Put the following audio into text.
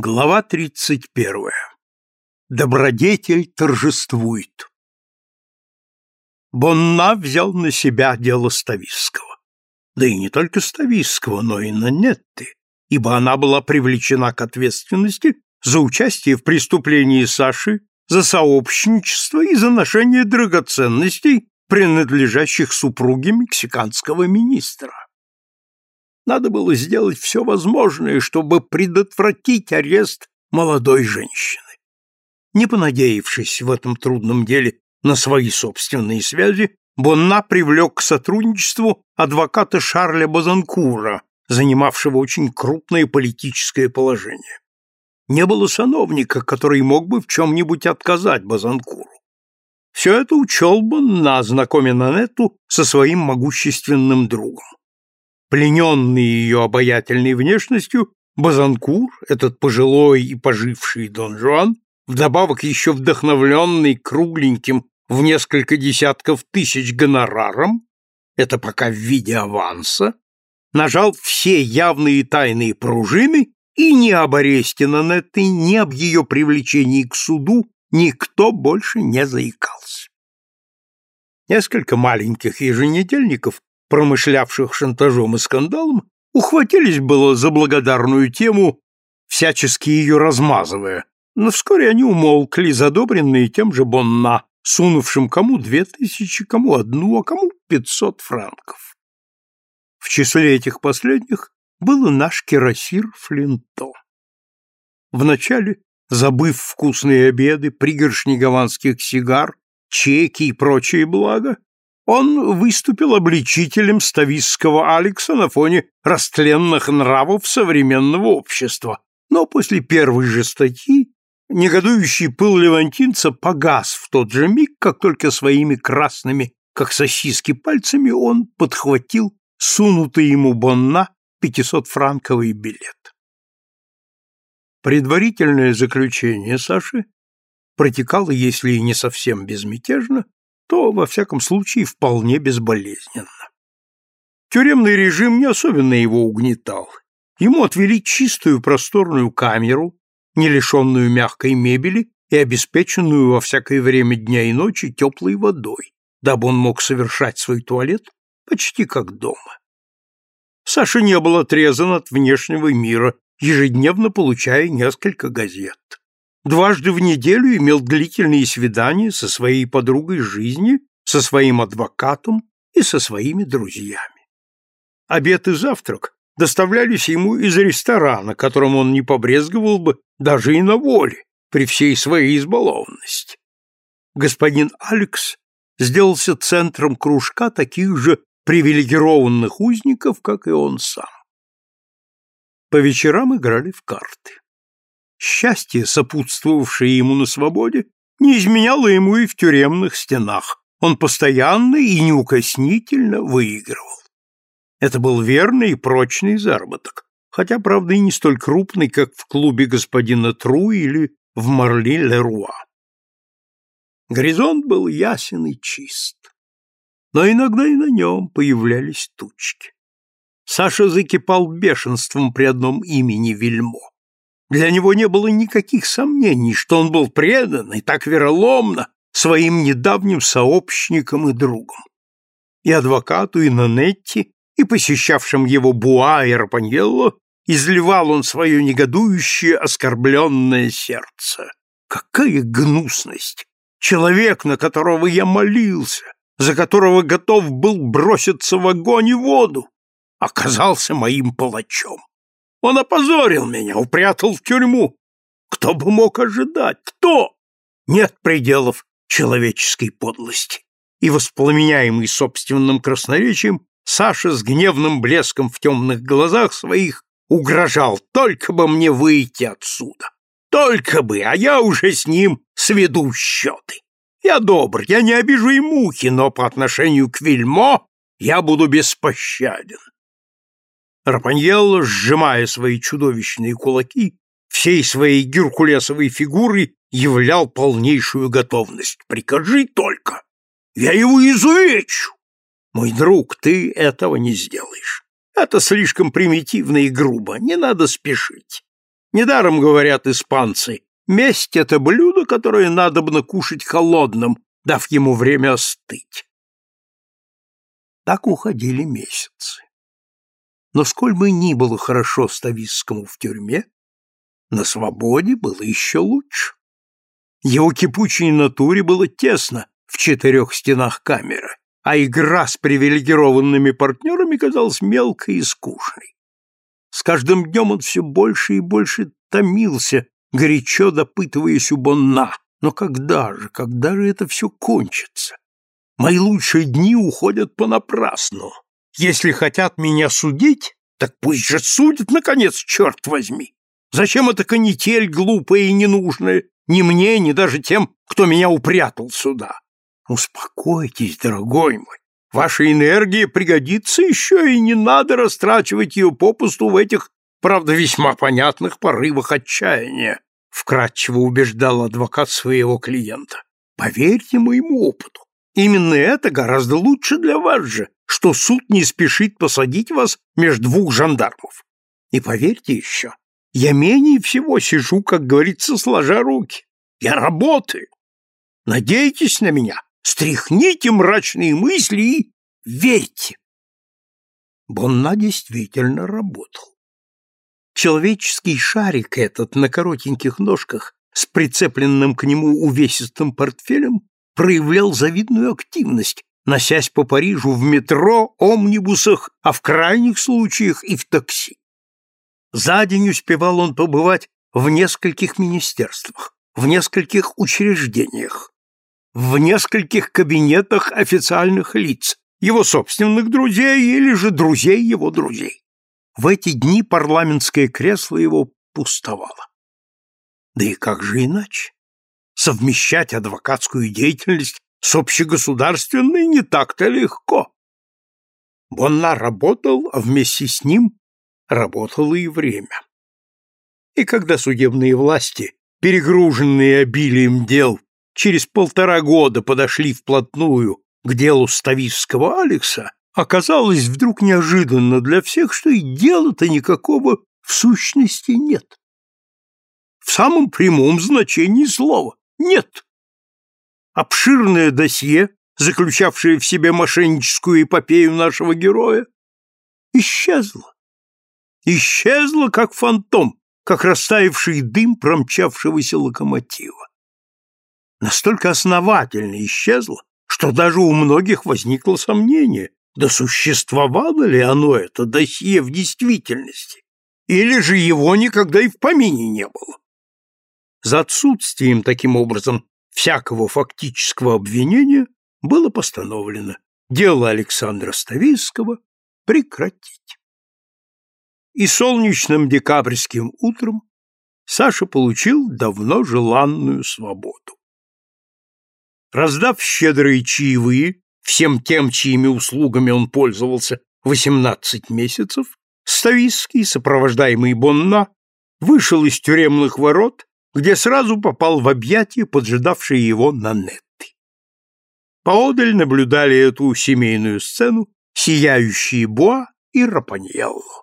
Глава 31. Добродетель торжествует. Бонна взял на себя дело Стависского. Да и не только Стависского, но и Нанетты, ибо она была привлечена к ответственности за участие в преступлении Саши, за сообщничество и за ношение драгоценностей, принадлежащих супруге мексиканского министра. Надо было сделать все возможное, чтобы предотвратить арест молодой женщины. Не понадеявшись в этом трудном деле на свои собственные связи, Бонна привлек к сотрудничеству адвоката Шарля Базанкура, занимавшего очень крупное политическое положение. Не было сановника, который мог бы в чем-нибудь отказать Базанкуру. Все это учел Бонна, знакомя Нанетту со своим могущественным другом. Плененный ее обаятельной внешностью, Базанкур, этот пожилой и поживший Дон Жуан, вдобавок еще вдохновленный кругленьким в несколько десятков тысяч гонораром, это пока в виде аванса, нажал все явные тайные пружины, и ни об аресте Нанетты, ни об ее привлечении к суду никто больше не заикался. Несколько маленьких еженедельников промышлявших шантажом и скандалом, ухватились было за благодарную тему, всячески ее размазывая, но вскоре они умолкли, задобренные тем же Бонна, сунувшим кому две тысячи, кому одну, а кому пятьсот франков. В числе этих последних был и наш кирасир Флинто. Вначале, забыв вкусные обеды, пригоршни гаванских сигар, чеки и прочие блага, он выступил обличителем ставистского Алекса на фоне растленных нравов современного общества, но после первой же статьи негодующий пыл левантинца погас в тот же миг, как только своими красными, как сосиски, пальцами он подхватил сунутый ему Бонна пятисотфранковый билет. Предварительное заключение Саши протекало, если и не совсем безмятежно, то, во всяком случае, вполне безболезненно. Тюремный режим не особенно его угнетал. Ему отвели чистую просторную камеру, не лишенную мягкой мебели и обеспеченную во всякое время дня и ночи теплой водой, дабы он мог совершать свой туалет почти как дома. Саша не был отрезан от внешнего мира, ежедневно получая несколько газет дважды в неделю имел длительные свидания со своей подругой жизни, со своим адвокатом и со своими друзьями. Обед и завтрак доставлялись ему из ресторана, которым он не побрезговал бы даже и на воле, при всей своей избалованности. Господин Алекс сделался центром кружка таких же привилегированных узников, как и он сам. По вечерам играли в карты. Счастье, сопутствовавшее ему на свободе, не изменяло ему и в тюремных стенах. Он постоянно и неукоснительно выигрывал. Это был верный и прочный заработок, хотя, правда, и не столь крупный, как в клубе господина Тру или в Марли-Леруа. Горизонт был ясен и чист, но иногда и на нем появлялись тучки. Саша закипал бешенством при одном имени Вильмо. Для него не было никаких сомнений, что он был предан и так вероломно своим недавним сообщникам и другом. И адвокату, и Нанетти, и посещавшим его Буа и Рапаньелло изливал он свое негодующее, оскорбленное сердце. Какая гнусность! Человек, на которого я молился, за которого готов был броситься в огонь и воду, оказался моим палачом. Он опозорил меня, упрятал в тюрьму. Кто бы мог ожидать? Кто? Нет пределов человеческой подлости. И воспламеняемый собственным красноречием, Саша с гневным блеском в темных глазах своих угрожал «Только бы мне выйти отсюда! Только бы, а я уже с ним сведу счеты! Я добр, я не обижу и мухи, но по отношению к Вильмо я буду беспощаден. Рапаньелло, сжимая свои чудовищные кулаки, всей своей геркулесовой фигурой являл полнейшую готовность. «Прикажи только! Я его изувечу!» «Мой друг, ты этого не сделаешь. Это слишком примитивно и грубо, не надо спешить. Недаром говорят испанцы, месть — это блюдо, которое надобно кушать холодным, дав ему время остыть. Так уходили месяцы. Но сколь бы ни было хорошо Стависскому в тюрьме, на свободе было еще лучше. Его кипучей натуре было тесно в четырех стенах камеры, а игра с привилегированными партнерами казалась мелкой и скучной. С каждым днем он все больше и больше томился, горячо допытываясь у Бонна. Но когда же, когда же это все кончится? Мои лучшие дни уходят понапрасну. Если хотят меня судить, так пусть же судят, наконец, черт возьми. Зачем эта канитель глупая и ненужная? Ни мне, ни даже тем, кто меня упрятал сюда. Успокойтесь, дорогой мой. Ваша энергия пригодится еще, и не надо растрачивать ее попусту в этих, правда, весьма понятных порывах отчаяния, вкратчиво убеждал адвокат своего клиента. Поверьте моему опыту. Именно это гораздо лучше для вас же, что суд не спешит посадить вас между двух жандармов. И поверьте еще, я менее всего сижу, как говорится, сложа руки. Я работаю. Надейтесь на меня, стряхните мрачные мысли и верьте. Бонна действительно работал. Человеческий шарик этот на коротеньких ножках с прицепленным к нему увесистым портфелем проявлял завидную активность, носясь по Парижу в метро, омнибусах, а в крайних случаях и в такси. За день успевал он побывать в нескольких министерствах, в нескольких учреждениях, в нескольких кабинетах официальных лиц, его собственных друзей или же друзей его друзей. В эти дни парламентское кресло его пустовало. Да и как же иначе? Совмещать адвокатскую деятельность с общегосударственной не так-то легко. Бонна работал, а вместе с ним работало и время. И когда судебные власти, перегруженные обилием дел, через полтора года подошли вплотную к делу Ставистского Алекса, оказалось вдруг неожиданно для всех, что и дела-то никакого в сущности нет. В самом прямом значении слова нет. Обширное досье, заключавшее в себе мошенническую эпопею нашего героя, исчезло. Исчезло, как фантом, как растаявший дым промчавшегося локомотива настолько основательно исчезло, что даже у многих возникло сомнение, да существовало ли оно это досье в действительности, или же его никогда и в помине не было. За отсутствием, таким образом, всякого фактического обвинения было постановлено дело Александра Ставийского прекратить. И солнечным декабрьским утром Саша получил давно желанную свободу. Раздав щедрые чаевые всем тем, чьими услугами он пользовался 18 месяцев, Ставиский, сопровождаемый Бонна, вышел из тюремных ворот, где сразу попал в объятия поджидавшие его Нанетты. Поодаль наблюдали эту семейную сцену сияющие Буа и Рапаньелло.